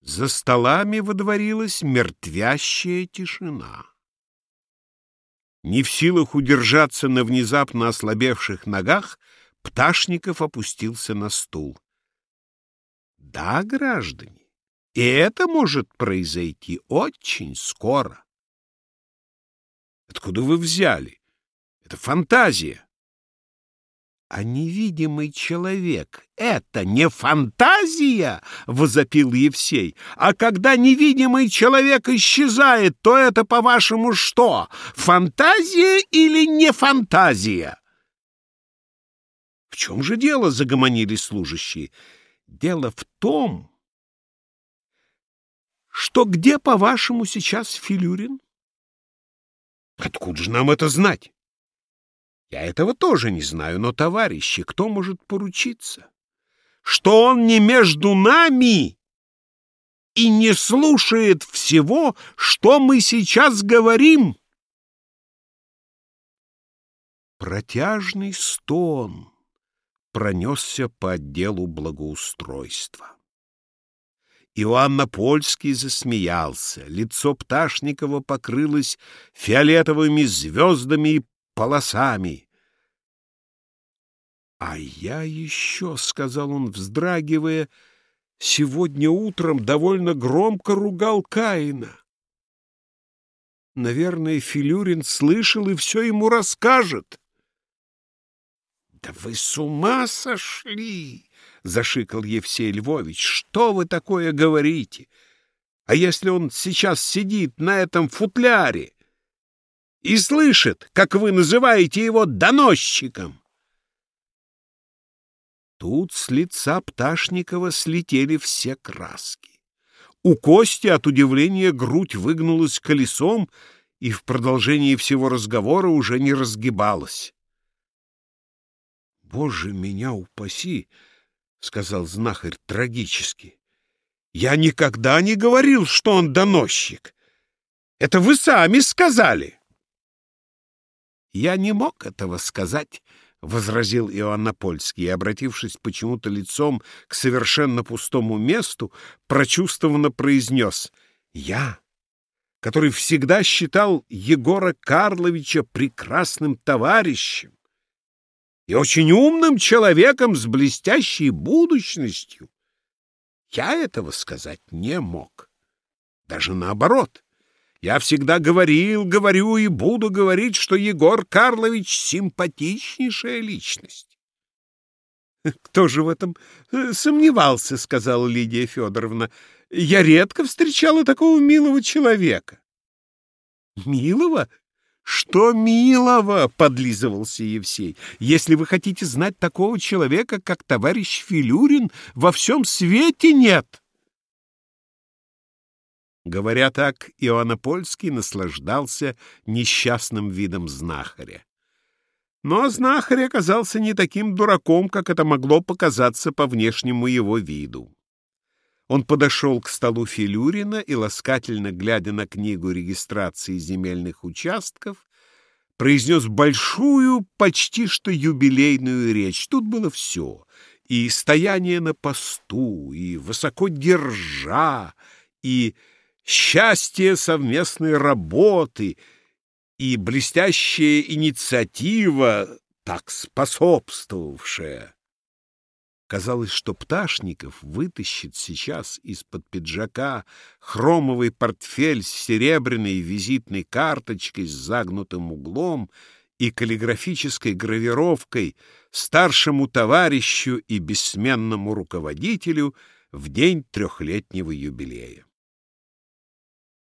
За столами водворилась мертвящая тишина. Не в силах удержаться на внезапно ослабевших ногах, Пташников опустился на стул. Да, граждане, и это может произойти очень скоро. Откуда вы взяли? Это фантазия. А невидимый человек — это не фантазия, — возопил Евсей. А когда невидимый человек исчезает, то это, по-вашему, что, фантазия или не фантазия? В чем же дело, — загомонили служащие. Дело в том, что где, по-вашему, сейчас Филюрин? Откуда же нам это знать? Я этого тоже не знаю, но, товарищи, кто может поручиться? Что он не между нами и не слушает всего, что мы сейчас говорим. Протяжный стон пронесся по отделу благоустройства. Иоанна Польский засмеялся, лицо Пташникова покрылось фиолетовыми звездами и полосами. «А я еще, — сказал он, вздрагивая, — сегодня утром довольно громко ругал Каина. Наверное, Филюрин слышал и все ему расскажет». «Да вы с ума сошли!» — зашикал Евсей Львович. «Что вы такое говорите? А если он сейчас сидит на этом футляре?» И слышит, как вы называете его доносчиком. Тут с лица Пташникова слетели все краски. У Кости от удивления грудь выгнулась колесом и в продолжении всего разговора уже не разгибалась. — Боже, меня упаси! — сказал знахарь трагически. — Я никогда не говорил, что он доносчик. Это вы сами сказали. — «Я не мог этого сказать», — возразил Иоаннопольский, обратившись почему-то лицом к совершенно пустому месту, прочувствованно произнес «Я, который всегда считал Егора Карловича прекрасным товарищем и очень умным человеком с блестящей будущностью, я этого сказать не мог. Даже наоборот». Я всегда говорил, говорю и буду говорить, что Егор Карлович — симпатичнейшая личность. — Кто же в этом э, сомневался, — сказала Лидия Федоровна. — Я редко встречала такого милого человека. — Милого? Что милого? — подлизывался Евсей. — Если вы хотите знать такого человека, как товарищ Филюрин, во всем свете нет. Говоря так, Иоаннопольский наслаждался несчастным видом знахаря. Но знахарь оказался не таким дураком, как это могло показаться по внешнему его виду. Он подошел к столу Филюрина и, ласкательно глядя на книгу регистрации земельных участков, произнес большую, почти что юбилейную речь. Тут было все — и стояние на посту, и высоко держа, и счастье совместной работы и блестящая инициатива, так способствовавшая. Казалось, что Пташников вытащит сейчас из-под пиджака хромовый портфель с серебряной визитной карточкой с загнутым углом и каллиграфической гравировкой старшему товарищу и бессменному руководителю в день трехлетнего юбилея.